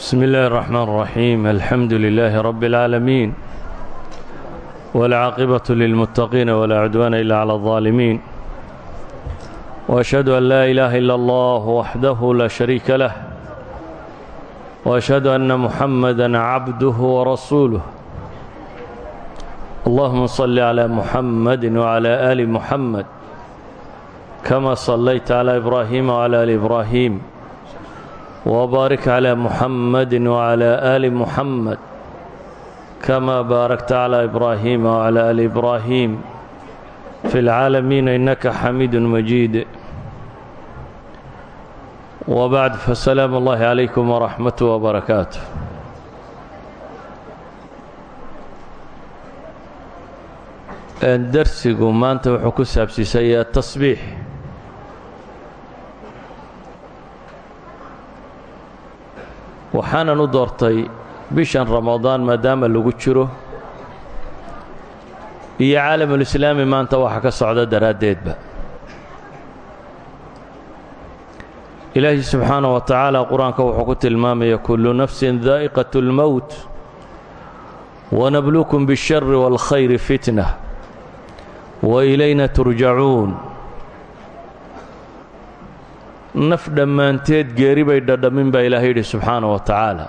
بسم الله الرحمن الرحيم الحمد لله رب العالمين والعاقبة للمتقين ولا عدوان إلا على الظالمين وأشهد أن لا إله إلا الله وحده لا شريك له وأشهد أن محمدا عبده ورسوله اللهم صل على محمد وعلى آل محمد كما صليت على إبراهيم وعلى آل إبراهيم وبارك على محمد وعلى آل محمد كما باركت على إبراهيم وعلى آل إبراهيم في العالمين إنك حميد مجيد وبعد فسلام الله عليكم ورحمته وبركاته darsigu maanta wuxuu ku saabsiisay tasbiix waxaanan u doortay bishan ramadaan maadaama lagu jiro iyo caalamulislaami maanta waxa ka socda daraaddeedba ilaahi subxaanaه wa tacaala qur-aanka wuxuu ku tilmaamaya kullu nafsin daa'iqaة اlmowt wanabluukum bالshari wاlkhayri fitna wailayna turjacuun naf dhammaanteed geeri bay dhadhamin baa ilaahay yidhi subxaana wa tacaala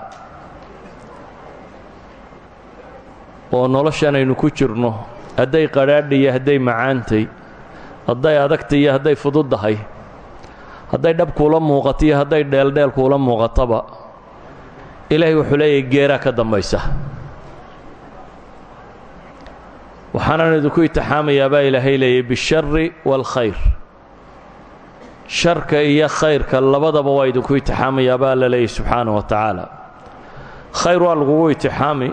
oo noloshan aynu ku jirno hadday qadhaadha iyo hadday macaantay hadday adagta iyo hadday fududdahay hadday dhab kuula muuqato iyo hadday dheeldheel kuula muuqataba ilaahay wuxuu leeyahay geeraa ka dambaysa. Waxaanan idinku itixaamayaa baa ilaahay leeyay bishari waalkhayr sharka iyo khayrka labadaba waa idinku itixaamayaa baa la leeyay subxaana wa tacaala. Khayr waa lagugu itixaami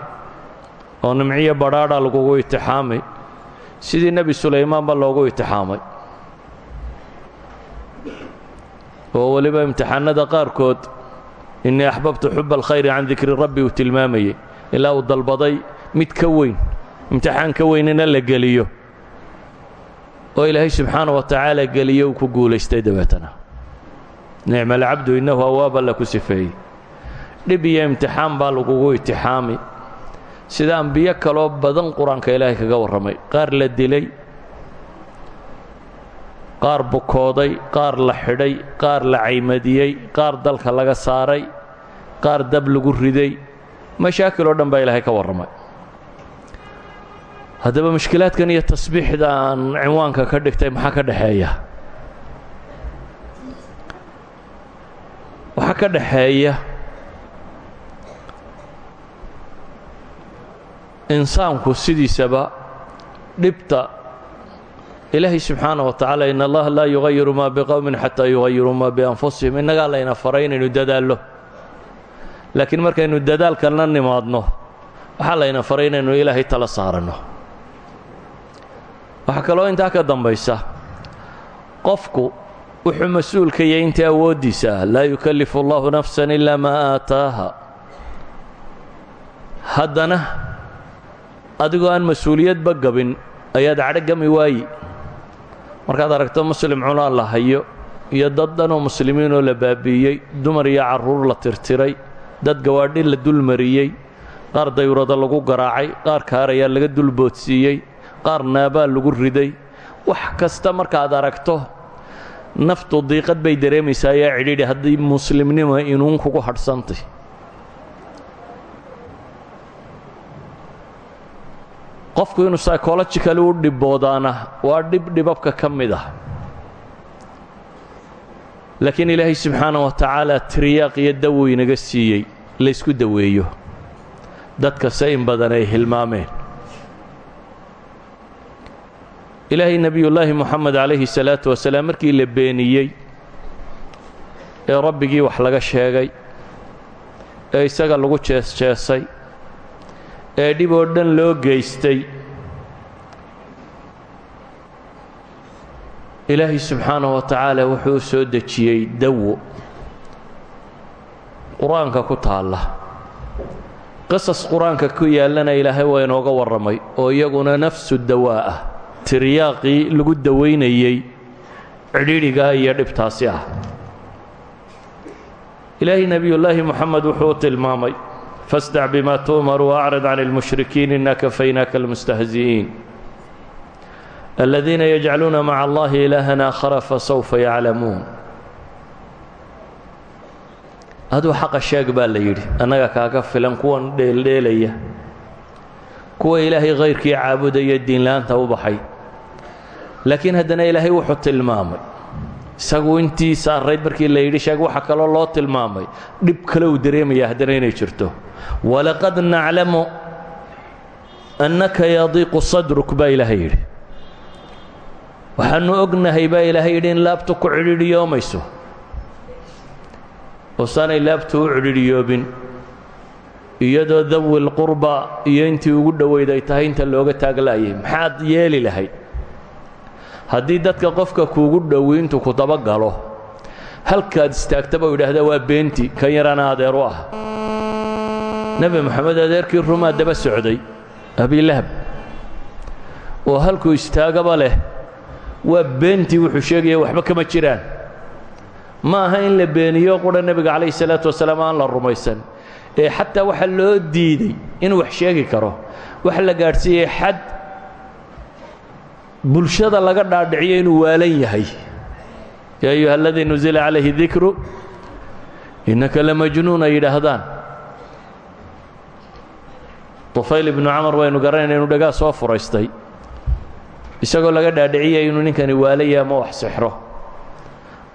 oo nimciyo badhaadha lagugu itixaamay sidii nebi sulaymaanba loogu itixaamay. Oo weliba imtixaanada qaarkood innii axbabtu xuba alkhayri can dikri rabbi uu tilmaamayey ilaa uu dalbaday mid ka weyn imtixaan ka weynina la geliyo oo ilaahay subxaana wa tacaala geliyo uu ku guulaystay dabeetana. Nicma alcabdu innahu awaaba la ku sifeeyey. Dhib iyo imtixaan baa lagugu itixaami. Sida ambiyo kaloo badan qur'aanka ilaahay kaga warramay. Qaar la dilay qaar bukooday qaar la xidhay qaar la caymadiyey qaar dalka laga saaray qaar dab lagu riday. Mashaakil oo dhan baa ilaahay ka warramay haddaba mushkilaadkan iyo tasbiixda aan cinwaanka ka dhigtay maxaa ka dhexeeya waxaa ka dhexeeya insaanku sidiisaba dhibta ilaahay subxaana wa tacaala in allaha laa yugayiru maa biqowmin xataa yugayiruu maa bianfusihim. Innagaa layna faray inaynu dadaallo. Laakiin markaynu dadaalkana nimaadno waxaa layna faray inaynu ilaahay tala saaranno waxaa kaloo intaa ka dambaysa qofku wuxuu mas'uulka yahay intii awooddiisa ah laa yukallifu allahu nafsan ilaa maa aataaha. Haddana adigoo aan mas'uuliyadba gabin ayaad cadhogami waayi. Markaad aragto muslim cunaa la hayo iyo dad dhanoo muslimiinoo la baabi'iyey dumar iyo carruur la tirtiray dad gawaadhi la dulmariyey qaar dayurada lagu garaacay qaar kaarayaa laga dulboodsiiyey qaar naabaa lagu riday. Wax kasta markaad aragto naftu diiqad bay dareemaysaa ayaa cidhiidhi haddii muslimnima inuun kugu hadhsantay. Qofku inuu psychologicali u dhiboodaana waa dhib dhibabka ka mid ah. Laakiin ilaahay subxaana wa tacaala tiriyaaq iyo dawow inaga siiyey laysku daweeyo. Dadkase in badan ay hilmaameen ilaahay nebiyullaahi moxamed calayhi salaatu wasalaam markii la beeniyey ee rabbigii wax laga sheegay ee isaga lagu jees-jeesay ee dhib oo dhan loo geystay ilaahay subxaanahu wa tacaala wuxuu u soo dejiyey dawo. Qur'aanka ku taalla. Qisas qur'aanka ku yaallana ilaahay waa inooga warramay oo iyaguna nafsu dawaa ah tiryaaqii lagu dawaynayey cidhiidhigaa iyo dhibtaasi ah. Ilaahay nebiyullaahi moxamed wuxuu tilmaamay fasdac bima tu'mar waacrid can اlmushrikiin ina kafaynaaka almustahzi'iin aladiina yajcaluuna maca allahi ilaahan aakhara fasawfa yaclamuun aduu xaqa sheeg baa la yidhi annaga kaaga filan kuwan dheeldheelaya kuwa ilaahay khayrkii caabudaya diinla-aanta u baxay. Laakiin haddana ilaahay wuxuu tilmaamay. Isagu intii saarayd markii la yidhi sheeg waxa kaloo loo tilmaamay. Dhib kale uu dareemaya haddana inay jirto. Walaqad naclamu annaka yadiiqu sadruk baa ilaahay yidhi. Waxaanu ognahay baa ilaahay yidhi in laabtu ku cidhiidhiyoomayso oosaanay laabtu u cidhiidhiyoobin iyadoo dawi lqurba iyo intii ugu dhoweyd ay tahay inta looga taaglaayay maxaad yeeli lahayd? Haddii dadka qofka kuugu dhowi intuu ku dabagalo halkaad istaagtaba u yidhaahdaa waa beenti kan yarana adeer u ah. Nebi moxamed adeerkii rumaa daba socday abilahab oo halkuu istaagaba leh waa beentii wuxuu sheegaya waxba kama jiraan. Ma aha in la beeniyo qudha nebiga calayhi salaatu wasalaam aan la rumaysan ee xataa waxa loo diiday inuu wax sheegi karo. Waxa la gaadhsiiyey xad bulshada laga dhaadhiciyo inuu waalan yahay. Yaa ayuha aladii nusila calayhi dikru innaka lamajnuun ay yidhaahdaan. Tufayl ibnu camar waynu garanayna inuu dhagaa soo furaystay. Isagoo laga dhaadhiciyay inuu ninkani waalaya ama wax sixro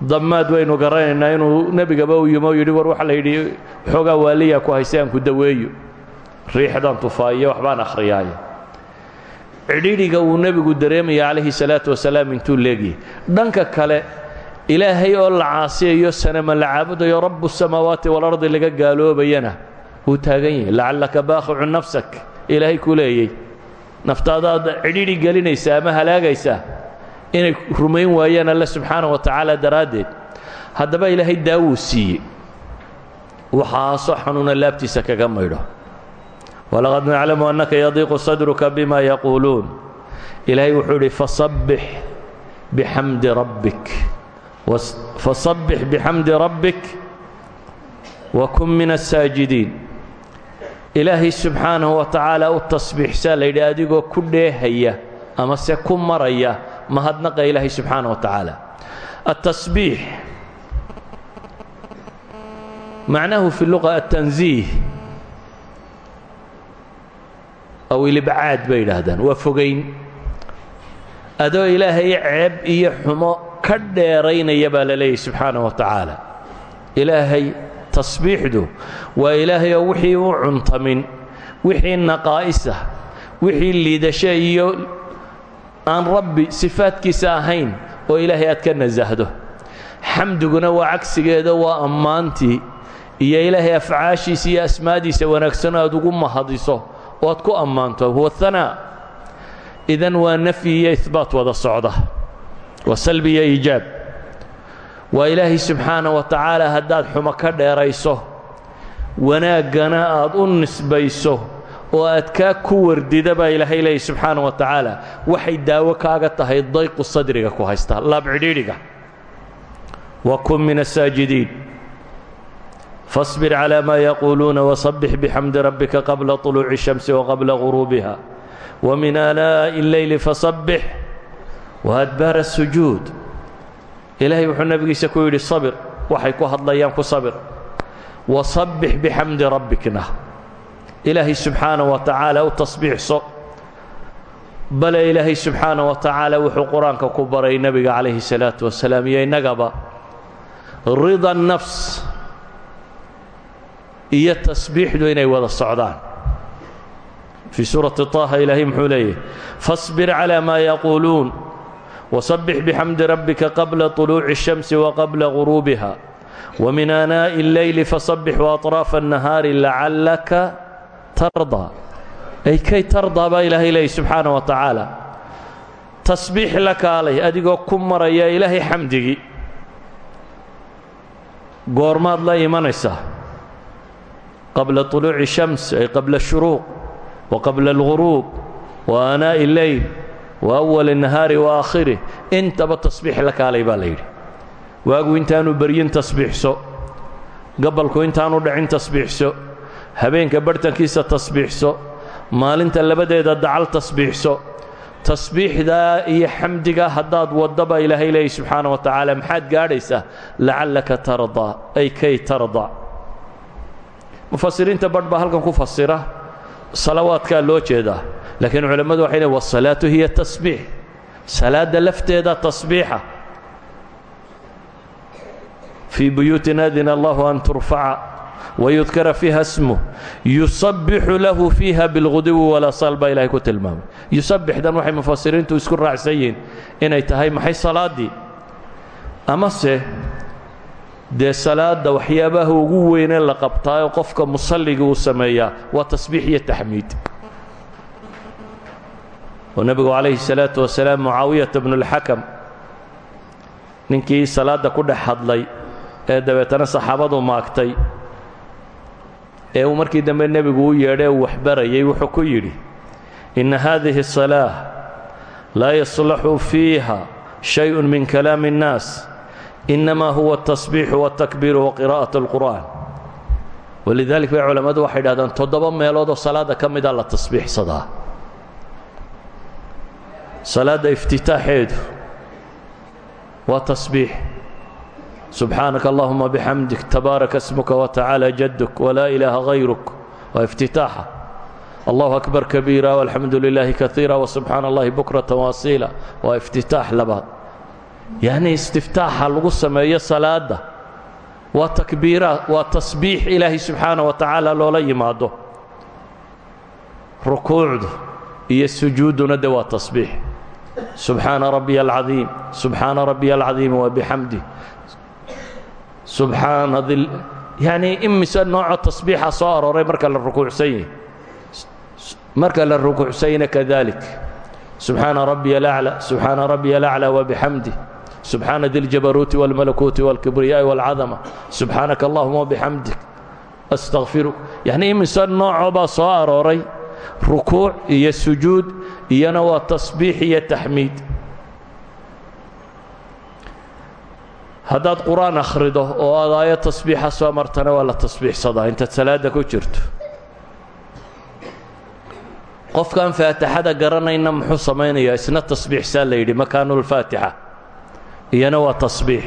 damaad waynu garanaynaa inuu nebigaba u yimo yidhi war waxa la yidhi xoogaa waaliyaa ku haystay ku daweeyo. Riixdaan tufaa'iyo waxbaan akhriyaaye cidhidhiga uu nebigu dareemaya calayhi salaatu wasalaam intuu leegyahay dhanka kale ilaahay oo la caasiyayo sanama la caabudayo rabu samaawaati walardi laga gaaloobayana. Wuu taagan yahay. Lacallaka baakhicu nafsak ilaahay ku leeyey naftaadaad cidhidhi gelinaysaa ama halaagaysaa inay rumayn waayaan alle subxaana wa tacaala daraaddeed. Haddaba ilaahay daawuu siiyey. Waxaasoo xanuuna kaga maydho. Walaqad naclamu annaka yadiiqu sadruka bima yaquuluun ilaahay wuxuu idhi fasabbix bixamdi rabbik. Fasabbix bixamdi rabbik wakun min asaajidiin ilaahay subxaanahu wa tacaala u tasbiixsaa la yidhi ku dheehaya ama se ku maraya mahadnaqa ilaahay subxaana wa tacaala. Aلtasbiix macnahu fi luqa aلtanziih aw ilibcaad bay yidhaahdaan. Waa fogayn adoo ilaahay ceeb iyo xumo ka dheeraynaya baa la leeyahy wa tacaala. Ilaahay tasbiixdu waa ilaahay oo wixii u cuntamin wixii naqaa'isah wixii aan rabbi sifaadkiisa ahayn oo ilaahay aad ka nasahdo xamdiguna waa cagsigeeda waa ammaantii iyo ilaahay afcaashiisa iyo asmaadiisa wanaagsanoo aad ugu mahadiso oo aad ku ammaanto. Huwa hanaa idan waa nafyi iyo ihbaat wada socda waa salbi iyo iijaab waa ilaahay subxaana wa tacaala haddaad xumo ka dheerayso wanaaggana aad u nisbayso oo aad kaa ku wardida baa ilaahay leeyay subxaana wa tacaala waxay daawo kaaga tahay dayqu sadriga ku haysta laabcidhiidhiga wa kun min asaajidiin fasbir calaa maa yaquuluuna wasabbix bixamdi rabbika qabla طuluuci الshamsi waqabla guruubiha wamin aanaa'i اlleyli fasabbix waadbaara الsujuud ilaahay wuxuu nebigiisa ku yidhi sabir waxay ku hadlayaan ku sabir wasabbix bixamdi rabbikna ilaahay subxaana wa tacaala u tasbiixso bale ilaahay subxaana wa tacaala wuxuu qur-aanka ku baray nebiga calayhi salaatu wasalaam iyo innagaba rida nafs iyo tasbiixdu inay wada socdaan fii suurati طaaha ilaahay muxuu leeyahy faصbir calى ma yaquuluun wasabbix bixamdi rabbika qabla طuluuci الshamsi waqabla guruubiha wmin aanaaءi اlleyli fasabbix waaطraafa الnahaari lacallaka tardaa ay kay tardaa baa ilaahay leeya subxaana wa tacaala. Tasbiix la kaalay adigoo ku maraya ilaahay xamdigii goormaad la imanaysaa qabla طuluuci shams ay qabla shuruuq wa qabla اlguruub wa anaa'i leyl wa awali nahaari wa aakhirih intaba tasbiix la kaalay baa la yidhi. Waagu intaanu beryin tasbiixso. Gabalku intaanu dhacin tasbiixso habeenka barhtankiisa tasbiixso maalinta labadeeda dacal tasbiixso tasbiixdaa iyo xamdiga haddaad waddaba ilaahay leeyahy subxaana wa tacaala maxaad gaadhaysaa? Lacallaka tardaa ay kay tardaa mufasiriinta badh baa halkan ku fasira salawaadkaa loo jeedaa laakiin culammadu waxay leeyn wasalaatu hiya tasbiix. Salaadda lafteeda tasbiixa. Fii buyuutin adina allahu an turfaca wayudkara fiiha smuh yusabbixu lahu fiiha bilguduwi walasaal baa ilahay ku tilmaamay yusabbixdan waxay mufasiriintu isku raacsan yihiin inay tahay maxay salaaddii amase dee salaadda waxyaabaha ugu weynee la qabtaayo qofka musalliga uu sameeyaa waa tasbiix iyo taxmiid oo nebigu calayhi salaatu wasalaam mucaawiyata bnulxakam ninkii salaadda ku dhex hadlay ee dabeetana saxaabadu maagtay ee uu markii dambe nebigu u yeedhay uu waxbarayay wuxuu ku yidhi inna haadihi الsalaaة laa yaslaxu fiiha shayءu min kalaami الnaas inama huwa الtasbiixu wالtakbiiru waqira'aة اlqur'an walidalik bay culammadu waxay dhahdaan toddoba meeloodoo salaadda ka mida la tasbiixsadaa salaadda iftitaaxeedu waa tasbiix subxaanaka allahuma bixamdik tabaaraka smuka watacaala jaduk walaa ilaaha hayruk waa iftitaaxa allahu akbar kabiira walxamdu lilaahi kaiira wasubxaana allahi bukrata waasiila waa iftitaax labaad. Yacni istiftaaxa lagu sameeyo salaadda waa takbiira waa tasbiix ilaahay subxaana wa tacaala loola yimaado. Rukuucdu iyo sujuudduna de waa tasbiix. Subxaana rabbiya alcadiim subxaana rabbiya alcadiim wabixamdih subxaana dil yacnii imise nooco tasbiixa soo arooray marka la rukuucsan yahi marka la rukuucsanyna kadalik subxaana rabbiya alaclى subxaana rabbiya alaclى wabixamdih subxaana di ljabaruuti wاlmalakuuti wاlkibriyaa'i wاlcadama subxaanaka allahuma wabixamdik astaqfiruk yacnii imise noocoo baa soo arooray rukuuc iyo sujuud iyana waa tasbiix iyo taxmiid haddaad qur'aan akhrido oo aad aayad tasbiixa soo martana waa la tasbiixsadaa. Intaad salaadda ku jirto. Qofkaan faatixada garanayna muxuu samaynayaa? Isna tasbiixsaa la yidhi makaanulfaatixa iyana waa tasbiix.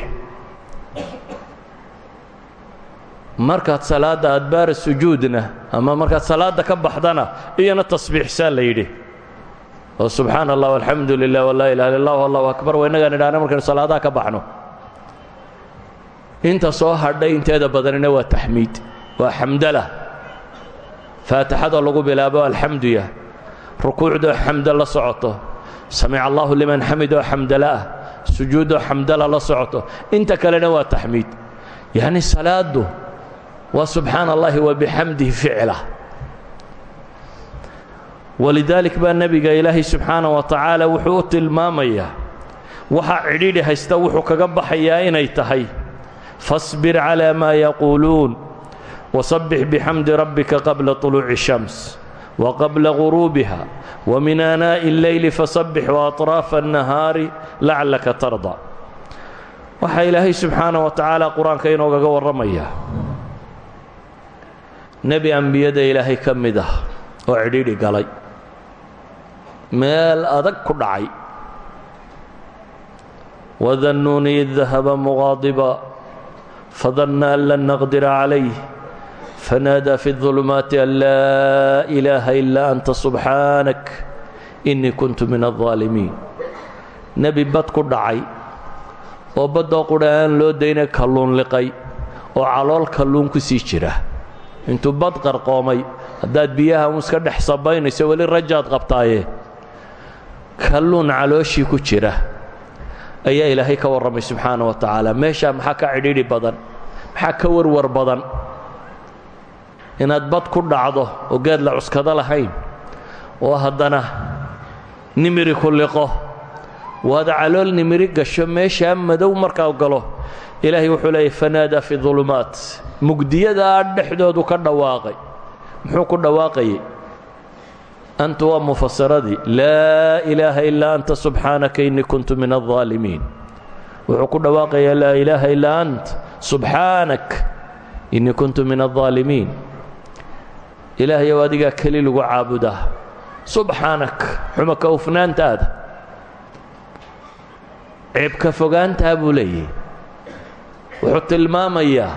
Markaad salaadda adbaara sujuudna ama markaad salaadda ka baxdana iyana tasbiixsaa la yidhi. Oo subxaana allah alxamdu lilah walaa ilaha illa allah allahu akbar. Waa idhaahna markaynu salaadaha ka baxno inta soo hadhay inteeda badanina waa taxmiid waa xamdala. Faatixada lagu bilaabo alxamduya rukuucdoo xamdo la socoto. Samic allahu liman xamidoo xamdala ah. Sujuudoo la socoto. Inta kalena waa taxmiid. Yacni salaaddu waa subxaana allahi wabixamdihi ficla. Walidaalik baa nebiga ilaahay subxaana wa tacaala wuxuu u tilmaamayaa. Waxaa cidhidhi haysta wuxuu fasbir calaa maa yaquuluun wasabbix bixamdi rabbika qabla طuluuci الshams waqabla guruubiha wamin aanaaءi اlleyli fasabbix waaطraafa الnahaari lacallaka tarda waxaa ilaahay subxaana wa tacaala qur-aanka inoogaga warramaya nebi ambiyada ilaahay ka mid ah oo cidhidhi galay meel adag ku dhacay wadannuuni id dahaba muqaadiba fadanna an lan naqdira calayh fanaadaa fi الظulumaati an laa ilaaha ilaa anta subxaanak inii kuntu min الظaalimiin nebi bad ku dhacay oo baddoo qudha aan loo dayna kalluun liqay oo calool kalluun ku sii jira intuu bad qarqoomay haddaad biyaha un iska dhex sabaynayso weli rajaad qabtaaye kalluun calooshii ku jira ayaa ilaahay ka warramay subxaana wa tacaala. Meeshaa maxaa ka cidhiidhi badan? Maxaa ka warwar badan? Inaad bad ku dhacdo oo geed la cuskado lahayn oo haddana nimiri ku liqo waad calool nimiri gasho meeshaa madow markaa galo ilaahay wuxuu leeyay fanaadaa fi dulumaat mugdiyadaa dhexdoodu ka dhawaaqay. Muxuu ku dhawaaqayay anta waa mufasaradii laa ilaaha ilaa anta subxaanaka innii kuntu min aaalimiin wuxuu ku dhawaaqayaa laa ilaaha ilaa ant subxaanak innii kuntu min aaalimiin ilaahayow adigaa keli lagu caabudaa subxaanak xuma ka ufnaantaada ceebka fogaantaa buu leeyahy wuxuu tilmaamayaa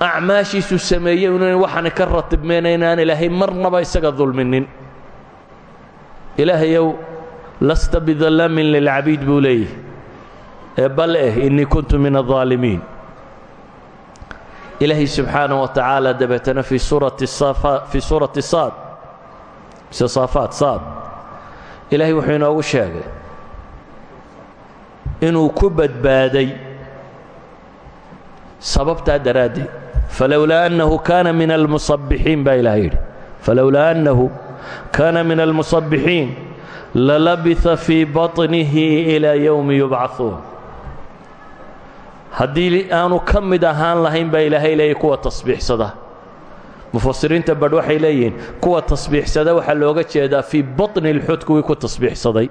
acmaashiisu sameeyey inuuna waxaana ka ratibmayna inaan ilaahay marnaba isaga dulminin ilaahayow lasta bidallaamin lilcabiid buu leeyahy bal eh innii kuntu min aaalimiin ilaahay subxaana wa tacaala dabeetana fii suurati saad mise saafaat saad ilaahay wuxuu inoogu sheegay inuu ku badbaaday sababtaa daraaddeed falowlaa annahu kaana min almusabbixiin baa ilahay yidhi falowlaa annahu kaana min almusabbixiin lalabisa fii baطnihi ilaa yowmi yubcaثuun haddii aanu ka mid ahaan lahayn baa ilaahay leeyay kuwa tasbiixsada mufasiriinta badh waxay leeyihiin kuwa tasbiixsada waxaa looga jeedaa fii baطni اlxud kuwii ku tasbiixsaday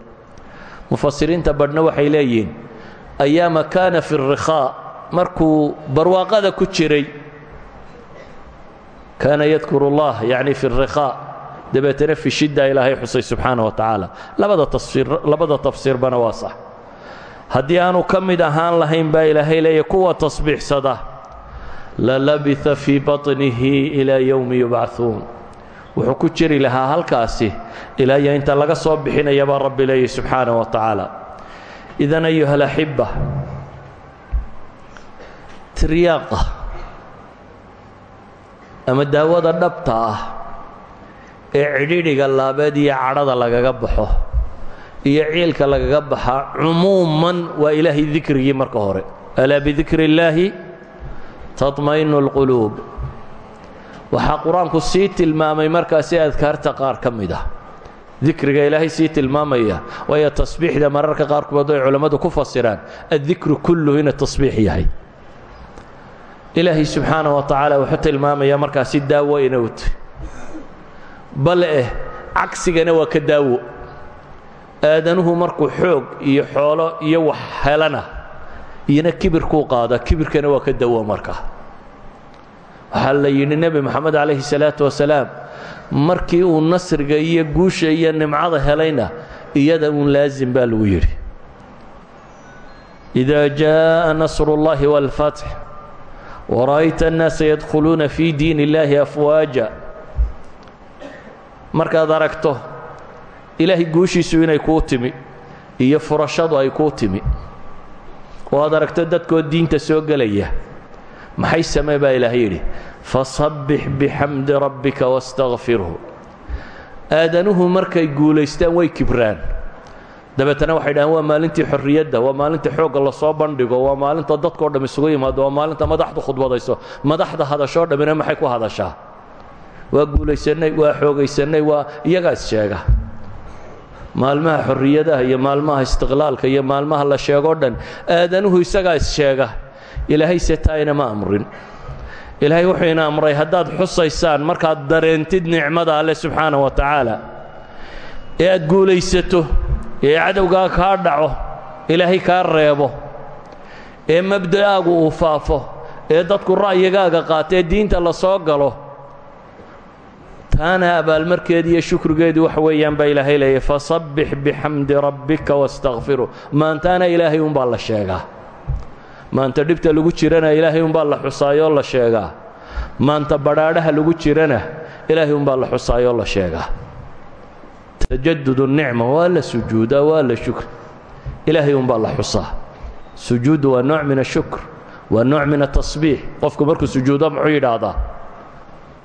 mufasiriinta badhna waxay leeyihiin ayaama kaana fi الrikhaa markuu barwaaqada ku jiray kaana yadkuru اllah yacni fi الrikhaa dabeetana fi shidda ilaahay xusay subxaana wa tacaala labada tafsiir labada tafsiirbana waa sax haddii aanu ka mid ahaan lahayn baa ilaahay leeya kuwa tasbiixsada lalabisa fii baطnihi ilaa yowmi yubcaثuun wuxuu ku jiri lahaa halkaasi ilaa iyo inta laga soo bixinaya baa rabbi leeyahy subxaana wa tacaala idan ayuha alaxiba tiryaaqa ama daawada dhabta ah ee cidhidhiga laabeed iyo cadhada lagaga baxo iyo ciilka lagaga baxaa cumuuman waa ilaahay dikrigii marka hore. Alaa bidikri illaahi taطmainu اlquluub waxaa qur'aanku sii tilmaamay markaasi adkaarta qaar ka mid ah. Dikriga ilaahay sii tilmaamaya waayo tasbiixda mararka qaarkood ay culammadu ku fasiraan addikru kulluhu ina tasbiix yahay ilaahay subxaana wa tacaala wuxuu tilmaamayaa markaasi daawo ina u tahy eh cagsigana waa ka daawo. Aadanuhu markuu xoog iyo xoolo iyo wax helana iyona kibirkuu qaada kibirkana wa ka dawo marka. Waxaa la yidhi nebi moxamed calayhi salaatu wasalaam markii uu nasriga iyo guusha iyo nimcada helayna iyada uun laasim baa lagu yidhi. Idaa jaaa nasrullaahi waalfatx ورأيت annaasa yadkhuluuna في diin illaahi afwaaja markaad aragto ilaahay guushiisu inay kuu timi iyo furashadu ay kuu timi. Oo aad aragto dadkoo diinta soo gelaya. Maxay samee baa ilaahay yidhi fasabbix bixamdi rabbika wastakfirhu aadanuhu markay guulaystaan way kibraan dabeetana waxay dhahaan waa maalintii xorriyadda waa maalinta xoogga la soo bandhigo waa maalinta dadkao dham isugu yimaado waa maalinta madaxdu khudbadayso madaxda hadashoo dhammina maxay ku hadashaa? Waa guulaysannay waa xoogaysannay waa iyagaas sheega. Maalmaha xorriyadaha iyo maalmaha istiqlaalka iyo maalmaha la sheegoo dhan aadanuhu isagaa issheega ilaahay se ma amrin ilaahay wuxuu ina amray haddaad xusaysaan markaad dareentid nicmada alle subxaana wa tacaala ee aad guulaysato ee cadowgaa kaa dhaco ilaahay kaa reebo ee mabda'aagu uu faafo ee dadku ra'yigaaga qaato ee diinta la soo galo taana abaalmarkeedi iyo shukrigeedu waxa weeyaan baa ilaahay leeyahy fasabbix bixamdi rabbika wastakfiru maantaana ilaahay umbaa la sheegaa. Maanta dhibta lagu jirana ilaahay umbaa la xusaayoo la sheegaa. Maanta badhaadhaha lagu jirana ilaahay umbaa la xusaayoo la sheegaa tajadud الnicma waa la sujuudaa waa la shukr ilaahay umbaa la xusaa sujuuddu waa nooc min الshukr waa nooc min الtasbiix qofku markuu sujuudo muxuu yidhaahdaa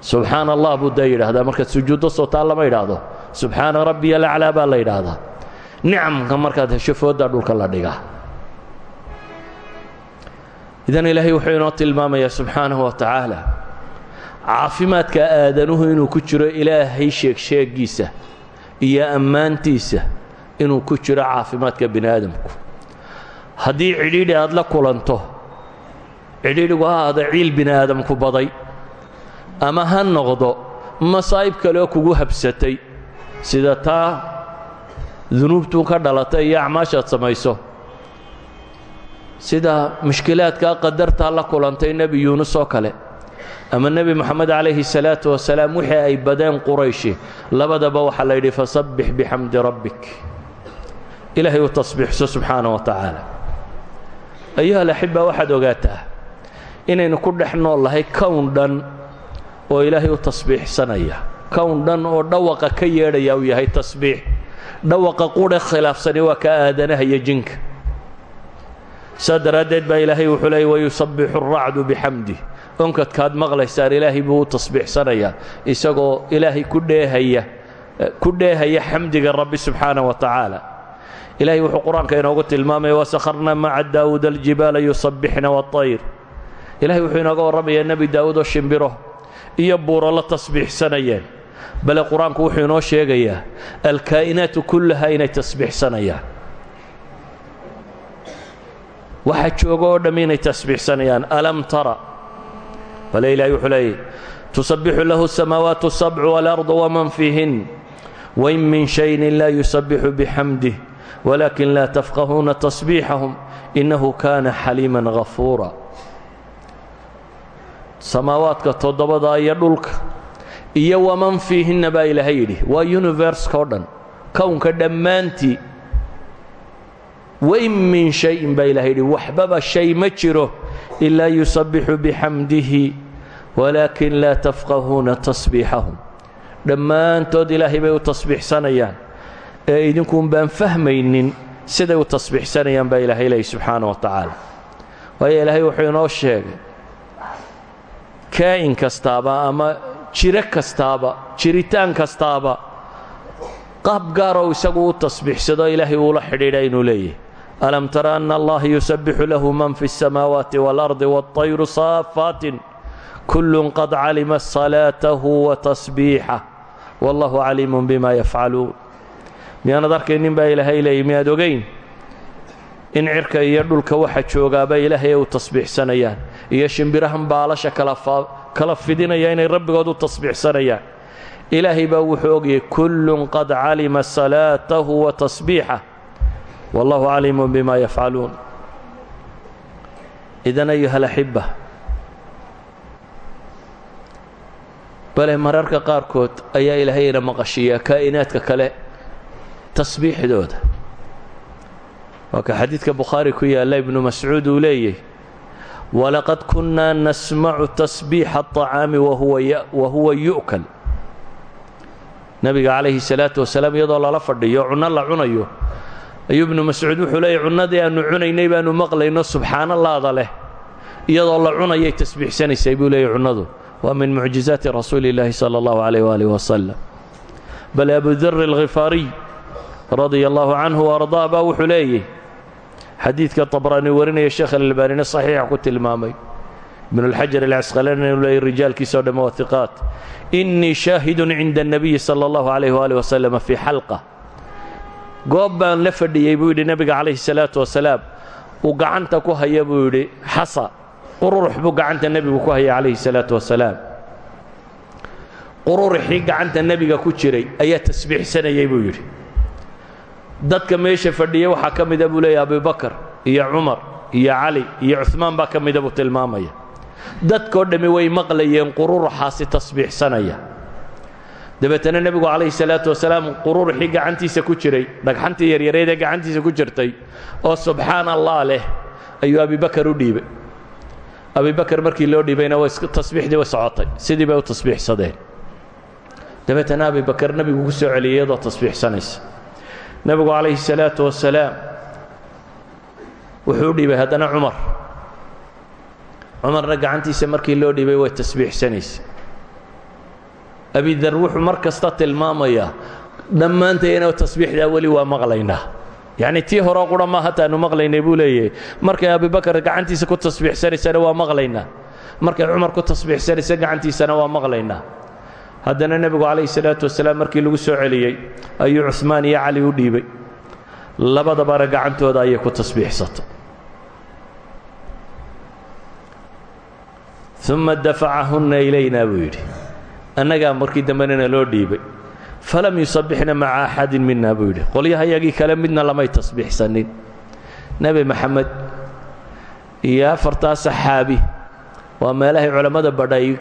subxaana allah buu daa yidhaahdaa markaad sujuuddo sootaa lama yidhaahdo subxaana rabbiya alaclaa baa la yidhaahdaa nicamka markaad hesho fooddaa dhulka la dhigaa idan ilaahay wuxuu inoo tilmaamayaa subxaanahu wa tacaala caafimaadka aadanuhu inuu ku jiro ilaahay sheegsheegiisa iyo ammaantiisa inuu ku jiro caafimaadka bini aadamku haddii cidhiidhi aad la kulanto cidhiidhigu ha ahaada ciil bini aadamku baday ama ha noqdo masaa'ib kaleoo kugu habsatay sida taa dunuubtuu ka dhalatay iyo acmaashaad samayso sida mushkilaadkaa qadartaa la kulantay nebi yuunus oo kale ama nebi moxamed calayhi salaatu wasalaam wixii ay badeen qurayshi labadaba waxaa la yidhi fasabbix bixamdi rabbik. Ilaahay u tasbiixso subxaana wa tacaala ayuha alaxiba waxaad ogaataa inaynu ku dhex nool lahay kown dhan oo ilaahay u tasbiixsanaya. Kown dhan oo dhawaqa ka yeedhaya uu yahay tasbiix. Dhawaqa qudhe khilaafsani waa ka aadanaha iyo jinka. Saa daraaddeed baa ilaahay wuxuu leeyay wayusabbixu aracdu bixamdih onkadkaad maqlaysaan ilaahay buu u tasbiixsanayaa isagoo ilaahay ku dheehaya ku dheehaya xamdiga rabbi subxaana wa tacaala. Ilahay wuxuu qur'aanka inoogu tilmaamaya wasakharna maca daawuud aljibaala yusabbixna waطayr ilahay wuxuu inooga warramayaa nebi daawuud oo shimbiro iyo buuro la tasbiixsanayeen. Bale qur'aanku wuxuu inoo sheegayaa alkaa'inaatu kullaha inay tasbiixsanayaan. Waxa jooga oo dhamm inay tasbiixsanayaan. Alam tara bale ilaahay wuxuu leeyahy tusabbixu lahu asamaawaatu asabcu waalardu waman fiihin wain min shayin laa yusabbixu bixamdih walakin laa tafqahuuna tasbiixahum innahu kaana xaliiman ghafuura. Samaawaadka toddobada iyo dhulka iyo waman fiihinna baa ilaahay yidhi waa universka oo dhan kownka dhammaantii wain min shayin baa ilahay yidhi waxbaba shay ma jiro ilaa yusabbixu bixamdihi walaakin laa tafqahuuna tasbiixahum dhammaantood ilaahay bay u tasbiixsanayaan ee idinkuun baan fahmaynin siday u tasbiixsanayaan baa ilaahay leeyay subxaana wa tacaala waayo ilaahay wuxuu inoo sheegay kaa'in kastaaba ama jiro kastaaba jiritaan kastaaba qaab gaaroo isagu u tasbiixsado ilaahay uula xidhiidha inuu leeyahay alam tara ana allaha yusabbixu lahu man fi الsamaawaati wاlardi wاطayru saafaatin kullun qad calima salaatahu wa tasbiixah wallahu caliimun bima yafcaluun miyaanad arkaynin baa ilaahay leeyay miyaad ogayn in cirka iyo dhulka waxa joogaaba ilaahay ay u tasbiixsanayaan iyo shimbirahan baalasha kala fidinaya inay rabbigood u tasbiixsanayaan ilaahay baa wuxuu ogayay kullun qad calima salaatahu wa tasbiixah wallahu caliimun bima yafcaluun idan ayuha alaxiba bale mararka qaarkood ayaa ilaahayna maqashiiyaa kaa'inaadka kale tasbiixdooda waa ka xadiidka bukhaari ku yaalla ibnu mascuud uu leeyahy walaqad kunnaa nasmacu tasbiixa aطacaami wa huwa yu'kal nebiga calayhi salaatu wasalaam iyadoo lala fadhiyo cunno la cunayo ayuu ibnu mascuud wuxuu leeyahy cunnadii aannu cunaynay baannu maqlayno subxaanallaada leh iyadoo la cunayay tasbiixsanaysay buu leeyahy cunnadu. Waa min mucjizaati rasuuli illaahi sala allahu calayh waalih wasalam bal abudari alkhifaariy radia allahu canhu waardaa baa wuxuu leeyahy xadiidka tabraani warinaya sheekh alalbaanina saxiixa ku tilmaamay. Ibnu اlxajar alcasqalaani inuu leeyay rijaalkiisao dhamma waa hiqaat innii shaahidun cinda annabiyi sala allahu calayh waalih wasalam fii xalqa goob baan la fadhiyey buu yidhi nebiga calayhi الsalaatu wasalaam uu gacanta ku haya buu yidhi xasa qururux buu gacanta nebigu ku hayay calayhi salaatu wasalaam. Qururuxii gacanta nebiga ku jiray ayaa tasbiixsanayay buu yidhi. Dadka meesha fadhiya waxaa ka mida buu leeyahy abubakar iyo cumar iyo cali iyo cuhmaan baa ka mida buu tilmaamaya. Dadkoo dhammi way maqlayeen qururuxaasi tasbiixsanaya dabeetana nebigu calayhi salaatu wasalaam qururuxii gacantiisa ku jiray dhagxantii yaryareed ee gacantiisa ku jirtay oo subxaan allah leh ayuu abibakar u dhiibay. Abibakar markii loo dhiibayna tasbiixdii way socotay sidii bay u tasbiixsadeen. Dabeetana abibakar nebigu ku soo celiyay iyadoo tasbiixsanaysa. Nebigu calayhi salaatu wasalaam wuxuu u dhiibay haddana cumar. Cumarna gacantiisa markii loo dhiibay way tasbiixsanaysa abidar wuxuu mar kasta tilmaamayaa dhammaantayna tasbiixdaa weli waa maqlaynaa yacni tii horeo qura ma hataanu maqlaynay buu leeyahay markay abibakar gacantiisa ku tasbiixsanaysana waa maqlaynaa markay cumar ku tasbiixsanaysa gacantiisana waa maqlaynaa haddana nebigu calayhi salaatu wasalaam markii lagu soo celiyey ayuu cuhmaan iyo cali u dhiibay. Labadabana gacantooda ayay ku tasbiixsatay uma dafacahunna ilaynaa buu yidhi annagaa markii dambenana loo dhiibay. Falam yusabbixna maca axadin mina buu yidhi. Qolyahayagii kale midna lamay tasbiixsanin. Nebi maxamed iyo afartaa saxaabi waa meelahay culammada badhay.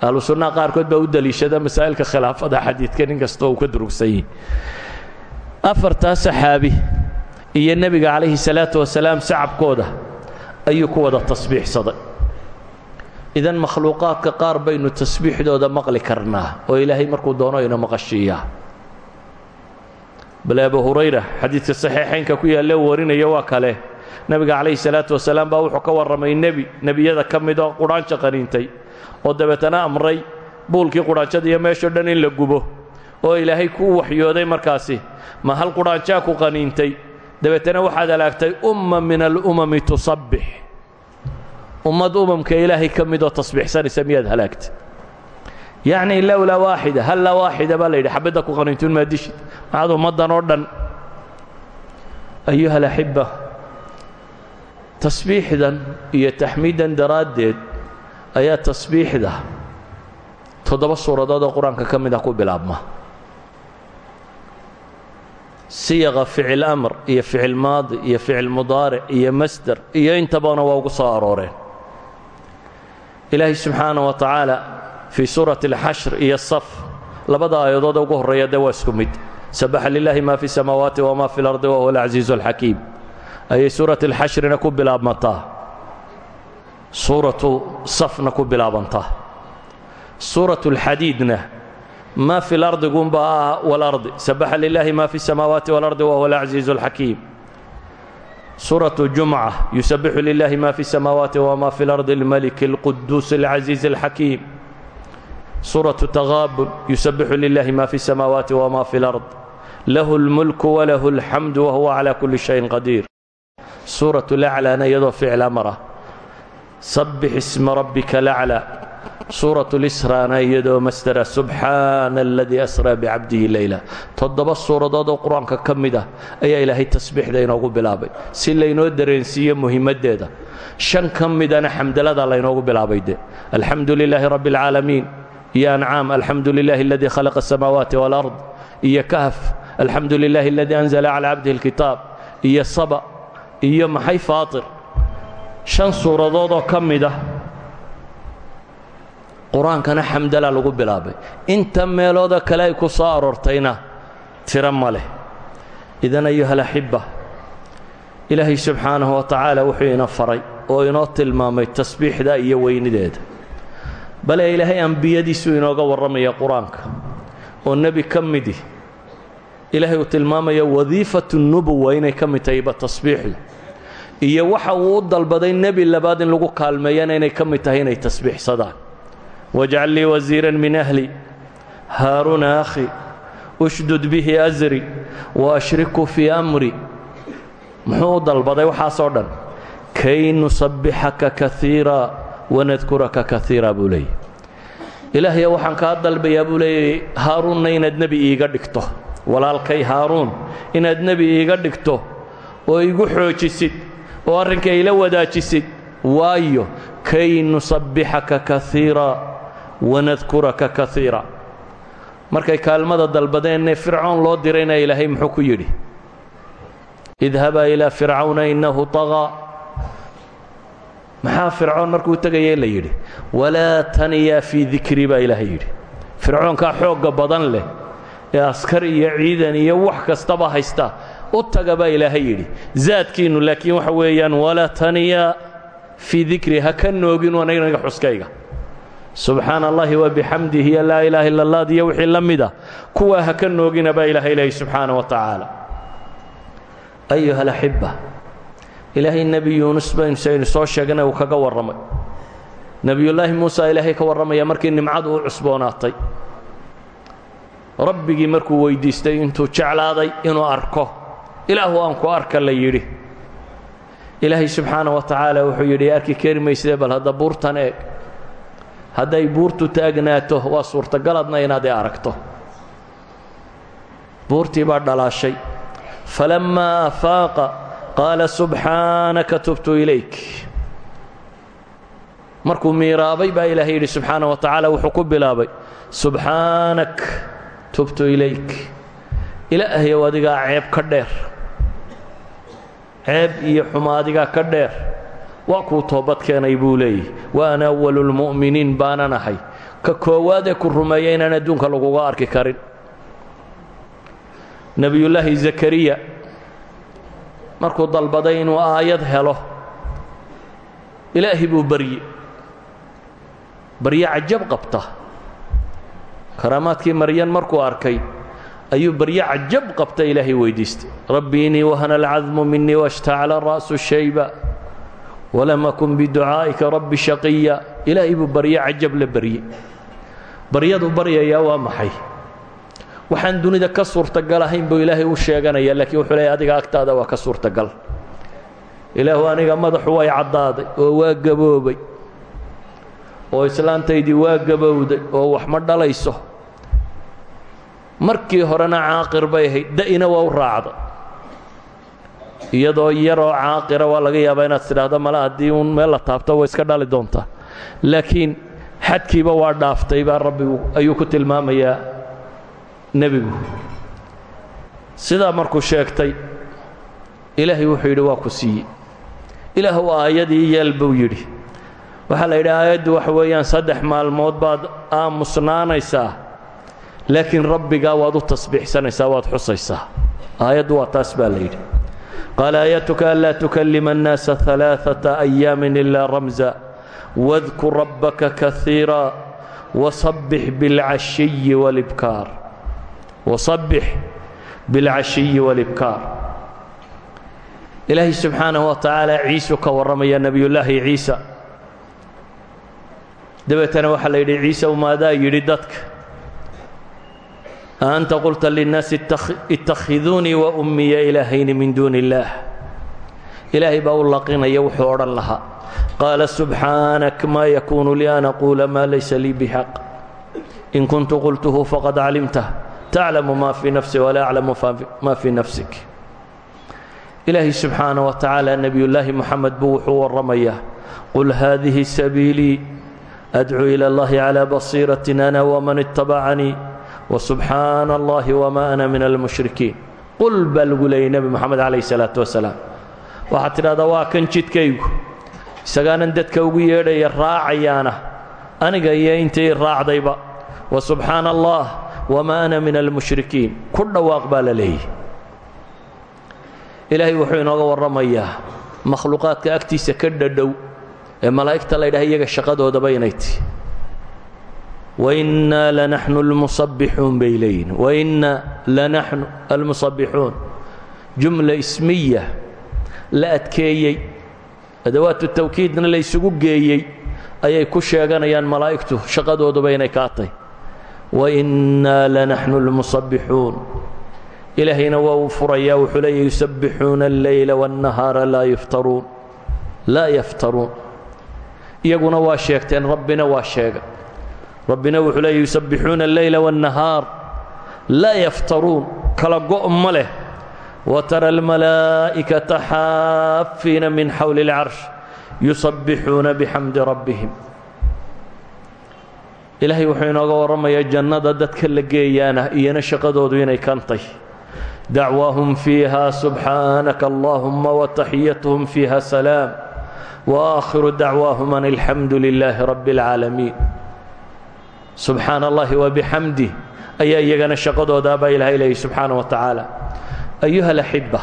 Ahlu sunnaha qaarkood baa u deliishada masaa'ilka khilaafada xadiidka nin kastoo uu ka durugsan yihi afartaa saxaabi iyo nebiga calayhi salaatu wasalaam sacabkooda ayuu ku wada tasbiixsaday idan makhluuqaadka qaar baynu tasbiixdooda maqli karnaa oo ilaahay markuu doono ina maqashiiyaa bale abu hurayra xadiidka saxiixaynka ku yaalle warinaya waa kale. Nebiga calayhi salaatu wasalaam baa wuxuu ka warramay nebi nebiyada ka mid oo qudhaanjo qaniintay oo dabeetana amray buulkii qudhaanjada iyo meeshao dhan in la gubo oo ilaahay kuu waxyooday markaasi ma hal qudhaanjaa ku qaniintay? Dabeetana waxaad halaagtay umma min alumami tusabbix ummad umamka ilaahay ka midoo tasbiixsanaysa miyaad halaagtay yacni lowlaa waaxida hallaa waaxida baa la yidhi xabadda ku qaniintuun maa dishid. Maxaad ummaddan oo dhan. Ayuha alaxibba tasbiixdan iyo taxmiidan daraaddeed ayaa tasbiixda toddoba suuradood oo qur'aanka ka mid ah ku bilaabma. Siyaqa ficil amr iyo ficil maadi iyo ficil mudaaric iyo masder iyo intabana waa ugu soo arooreen ilaahay subxaana wa tacaala fii suurati alxashr iyo saf labada aayadood ugu horreeya dee waa isku mid. Sabaxa lilahi ma fi samaawaati wama fi اlardi wahuwa alcaziizu alxakiim ayay suurat alxashrina ku bilaabmantaa suuratu safna ku bilaabantaa suuratu alxadiidna ma fi lardi gunba ah walardi. Sabaxa lilahi ma fi samaawaati walardi wahuwa alcaziizu alxakiim suuratu jumca yusabixu lilahi ma fi samaawaati wama fi lardi almaliki alquduus alcaziiz alxakiim suuratu taqaabun yusabixu lilahi ma fi samaawaati wama fi lard lahu اlmulku walahu اlxamdu wahuwa calaa kuli shayin qadiir suuratu laclaana iyadoo ficil amara sabbix isma rabbika laclaa suuratu lisraana iyadoo masdera subxaana aladii asraa bicabdihi leyla toddoba suuradood oo qur-aanka ka mid ah ayaa ilaahay tasbiixda inoogu bilaabay si laynoo dareensiiyo muhimmaddeeda shan ka midana xamdalada laynoogu bilaabay de alxamdu lilaahi rabbi اlcaalamiin iyo ancaam alxamdu lilahi aladii khalaqa asamaawaati wاlard iyo kahf alxamdu lilahi aladii anzla calى cabdihi اlkitaab iyo saba iyo maxay faatir shan suuradood oo ka mid ah qur'aankana xamdala lagu bilaabay. Inta meelooda kale ay ku soo aroortayna tiro ma leh. Idan ayuha alaxibba ilaahay subxaanahu wa tacaala wuxuu ina faray oo inoo tilmaamay tasbiixda iyo weynideeda. Bale ilaahay ambiyadiisuu inooga warramaya qur'aanka oo nebi ka midi ilaahay uu tilmaamaya wadiifatu nubuwa inay ka mid tahayba tasbiixdu. Iyo waxa uu u dalbaday nebi labaad in lagu kaalmeeyana inay ka mid tahay inay tasbiixsadaan wajcal lii wasiiran min ahli haaruuna akhi ushdud bihi asri wa ashriku fii amri muxuu u dalbaday waxaasoo dhan kay nusabbixaka kaiira wanadkuraka kaiira buu leeyay ilaahaya waxaan kaa dalbayaa buu leeyay haaruunna inaad nebi iiga dhigto walaalkay haaruun inaad nebi iiga dhigto oo igu xoojisid oo arrinka ila wadaajisid waayo kay nusabbixaka kaiira wanadkuraka kaiira markay kaalmada dalbadeenne fircoon loo dirayna ilaahay muxuu ku yidhi? Idhabaa ilaa fircawna innahu طagaa maxaa fircoon markuu tegaya la yidhi? Walaa taniyaa fii dikri baa ilaahay yidhi. Fircoonkaa xoogga badan leh ee askar iyo ciidan iyo wax kastaba haysta u taga baa ilaahay yidhi. Zaadkiinnu laakiin waxa weeyaan walaa taniyaa fii dikri ha ka nooginu aniga xuskayga subxaana allahi wabixamdihi iyo laa illa allah iyo wixii la mida kuwaa ha ka noogina baa ilaahay leehay subxaana wa tacaala ayuha alaxibba ilaahay nebi yuunus baynu saynu soo sheeganay uu kaga warramay. Nebiyullaahi muusa ilaahay ka warramaya markii nimcadu u cusboonaatay. Rabbigii markuu weyddiistay intuu jeclaaday inuu arko. Ilaahu aan ku arka la yidhi. Ilaahay subxaana wa tacaala wuxuu yidhi arki keri bal hadda buurtan eeg hadday buurtu taagnaato waa suurtagaladna inaad i aragto. Buurtii baa dhalaashay. Falammaa afaaqa qaala subxaanaka tubtu ilayk. Markuu miiraabay baa ilaahay yidhi subxaana wa tacaala wuxuu ku bilaabay subxaanak tubtu ilayk. Ilaahayow adigaa ceeb ka dheer. Ceeb iyo xumo adigaa ka dheer waa kuu toobad keenay buu leeyahy. Wa ana awalulmu'miniin baanan ahay. Ka koowaadee ku rumeeya inaan adduunka laguga arki karin. Nebiyullaahi zakariya markuu dalbaday inuu aayad helo ilaahi buu barye barye cajab qabta. Karaamaadkii maryan markuu arkay ayuu barye cajab qabta ilaahay weyddiistay rabbi inii wahana alcadmu minii washtacala ra'su shayba walam akun biducaa'ika rabbi shaqiya. Ilaahay buu barye cajab la barye. Baryadu baryayaa waa maxay? Waxaan dunida ka suurtagal ahayn buu ilaahay u sheeganaya laakiin wuxuu leeyahy adiga agtaada waa ka suurtagal. Ilaahu aniga madaxu way caddaaday oo waa gaboobay. Oo islaantaydii waa gabowday oo wax ma dhalayso. Markii horena caaqir bay ahayd da'ina waa u raacda iyadoo yaroo caaqira waa laga yaabaa inaad tidhaahdo male haddii uun meel la taabto way iska dhali doontaa. Laakiin xadkiiba waa dhaaftay baa rabbigu ayuu ku tilmaamayaa nebigu. Sidaa markuu sheegtay ilaahay wuxuu yidhi waa ku siiyey. Ilaahu aayadii yeel buu yidhi. Waxaa la yidhi aayaddu waxa weeyaan saddex maalmood baad aamusnaanaysaa laakiin rabbigaa waad u tasbiixsanaysaa waad xusaysaa. Aayaddu waa taas baa la yidhi qaal aayatuka anlaa tukalima annaasa alaaata ayaamin ilaa ramsa wadkur rabbaka kaiira wasabbix bilcashiyi walibkaar wasabbix bilcashiyi walibkaar ilaahay subxaanahu wa tacaala ciisuu ka warramaya nebiyullaahi ciisa dabeetana waxaa la yidhi ciise umaadaa yidhi dadka aanta qulta linnaasi ittakhiduunii wa ummiya ilaahayni min duuni illaah ilaahay baa u laqinaya wuxuu odhan lahaa qaala subxaanak maa yakuunu lii an aquula maa laysa lii bixaq in kuntu qultuhu faqad calimtah taclamu ma fii nafsi walaa aclamu ma fii nafsik ilaahay subxaana wa tacaala nebiyullaahi moxamed buu wuxuu warramayaa qul haadihi sabiilii adcuu ila allahi calaa basiiratin ana waman ittabacanii wsubxaana allahi wma ana min almushrikiin qul baa lagu leeyay nebi moxamed calayh salaatu wasalaam waxaad tidhahdaa waa kan jidkaygu isagaanan dadka ugu yeedhaya raacayaana aniga iyo intii raacdayba wa subxaana allah wma ana min almushrikiin ku dhawaaq baa la leeyay ilaahay wuxuu inooga warramayaa makhluuqaadka agtiisa ka dhadhow ee malaa'igta la ydhaha iyaga shaqadoodaba inay wainaa lanaxnu almusabbixuun bay leeyihiin wainaa lanaxnu almusabbixuun jumla ismiya la adkeeyey. Adawaatu tawkiidna la ysugu geeyey. Ayay ku sheeganayaan malaa'igtu. Shaqadooduba inay kaa tahy wainaa lanaxnu almusabbixuun ilaahayna waa uu furayaa. Wuxuu leeya yusabbixuuna alleyla waاnnahaara laa sheega rabbina wuxuu leeya yusabbixuuna alleyla waاnnahaar laa yaftaruun kala go' ma leh watara almalaa'ikata xaafiina min xawli اlcarsh yusabbixuuna bixamdi rabbihim ilaahay wuxuu inooga warramayaa jannada dadka la geeyaana iyana shaqadoodu inay kantay dacwaahum fiiha subxaanaka allahuma wataxiyatuhum fiiha salaam waakhiru dacwaahum an alxamdu lilaahi rabbi اlcaalamiin subxaana allahi wabixamdih ayaa iyagana shaqadoodaabaa ilahay leeyay subxaana wa tacaala. Ayuha alaxiba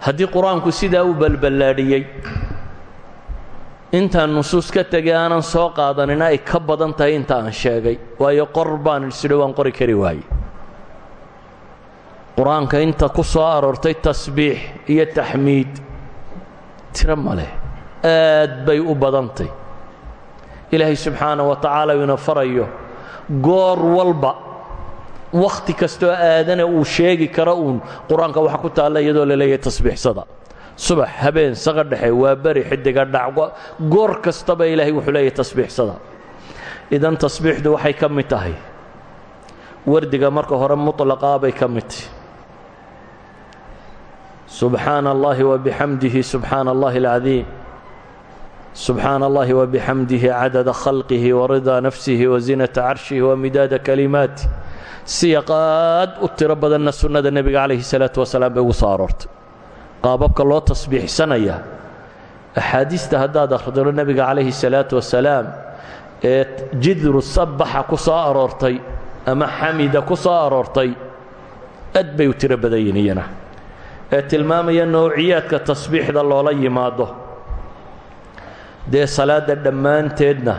haddii qur'aanku sidaa u balballaadhiyey intaan nusuus ka tegay soo qaadanina ay ka badan tahay inta aan sheegay. Waayo qor baan qori kari waaye qur'aanka inta ku soo aroortay tasbiix iyo taxmiid tiro aad bay u badantay ilaahay subxaana wa tacaala ina farayo goor walba wakhti kastoo aadana uu sheegi karo uun qur'aanka ku taalla iyadoo la leeyahay tasbiixsada. Subax habeen saqa dhexe waa beri xidiga dhac goor kastaba ilaahay wuxuu leeyahay tasbiixsada. Idan tasbiixdu waxay ka wardiga marka hore muطlaqaa bay ka mid allahi wabixamdihi subxaana allahi subxaana allahi wabixamdihi cadada khalqihi waridaa nafsihi wazinata carshihi wamidaada kalimaati siyaqaad u tiro badanna sunnada nebiga calayhi salaatu wasalaam bay ugu soo aroortay. Qaababka loo tasbiixsanaya axaadiista haddaad akhdiro nebiga calayhi salaatu wasalaam ee jidru sabbaxa ku soo aroortay ama xamida ku soo aroortay aad bay u tiro badan yihiin ee tilmaamaya noociyaadka tasbiixda loola yimaado dee salaadda dhammaanteedna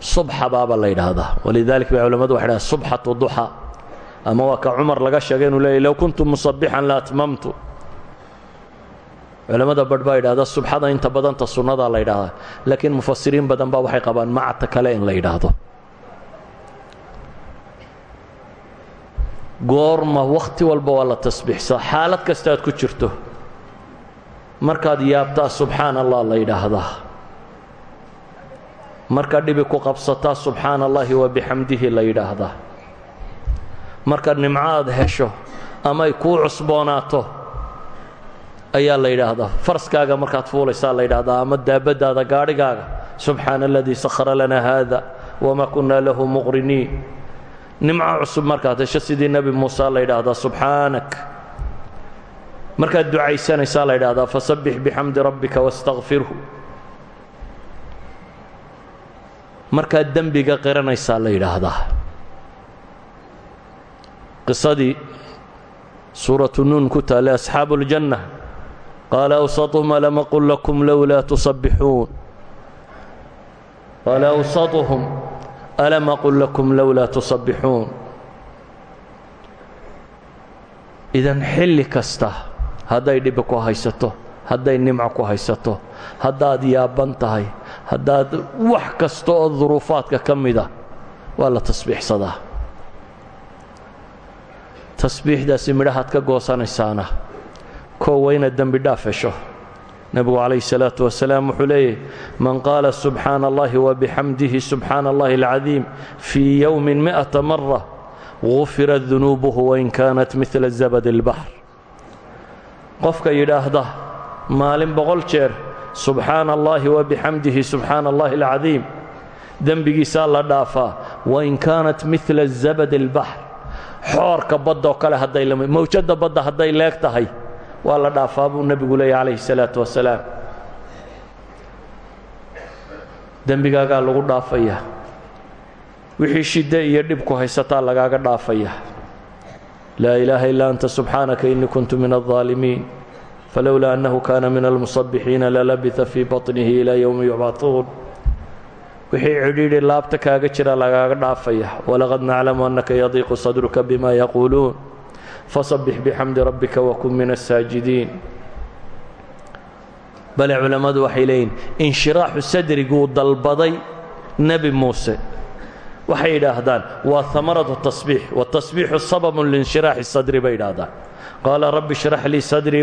subxa baaba la yidhaahdaa. Walidalik bay culamadu waxay dhahaan subxatu ama waa ka laga sheegay inuu leeyay low kuntu musabixan la atmamtu. Culamada badh baa yidhahda subxada inta badanta sunnadaa la yidhaahdaa. Laakiin mufasiriin badan baa waxay qabaan macta kale in la yidhaahdo. Goorma wakhti walba waa la tasbiixsaa. Xaalad kasta aad ku jirto. Markaad yaabtaa subxaan la yidhaahdaa markaad dhibi ku qabsataa subxaana allahi wa bixamdihi la yidhaahdaa markaad nimco aad hesho ama ay kuu cusboonaato ayaa la yidhaahdaa farskaaga markaad fuulaysaa la yidhaahdaa ama daabaddaada gaadhigaaga subxaana sakhara lana haada wamaa kunna lahu muqriniin. Nimco cusub markaad hesho sidii nebi muuse la yidhaahdaa subxaanak markaad ducaysanaysaa la yidhaahdaa fasabbix bixamdi rabbika wastakfirhu markaad dembiga qiranaysaa la yidhaahdaa. Qisadii suuratu nuun ku taallay asxaabu اljanna qaala awsatuhum alam aqul lakum lowlaa tusabbixuun qaala awsatuhum alam aqul lakum lowlaa tusabbixuun idan xilli kasta hadday dhibi ku haysato hadday nimco ku haysato haddaad yaaban tahay haddaad wax kasta oo duruufaadka ka mida waa la tasbiixsadaa. Tasbiixdaasi midhahaad ka goosanaysaana koo waa inaad dembi dhaaf hesho nebigu calayhi salaatu wasalaam man qaala subxaana allahi wabixamdihi subxaana allahi alcadiim fii yowmin mi'ata mara gufirat dunuubuhu wain kaanat midla zabad اlbaxr qofka yidhaahda maalin boqol jeer subxaana allahi wabixamdihi subxaana allahi alcadiim. Dembigiisaa la dhaafaa. Wain kaanat midla zabad اlbaxr xoorka baddoo kale hadday mawjadda badda hadday leeg tahay waa la dhaafaa buu nebigu leeyay calayhi salaatu wasalaam dembigaagaa lagu dhaafayaa wixii shidde iyo dhibku haysataa lagaaga dhaafaya. Laa ilaaha illaa anta subxaanaka innii kuntu min aldaalimiin falowlaa annahu kaana min almusabbixiina lalabita fii baطnihi ilaa yowmi yubcaثuun wixii cidhiidhi laabta kaaga jira lagaaga dhaafaya walaqad naclamu annaka yadiiqu sadruka bima yaquuluun fasabbix bixamdi rabbika wakun min asaajidiin bale culammadu waxay leeyihiin inshiraaxu sadriguu dalbaday nebi muuse waxay yidhaahdaan waa hamaratu tasbiix watasbiixu sababun liinshiraaxi sadri bay yidhaahdaan qaala rabbi shrax lii sadrii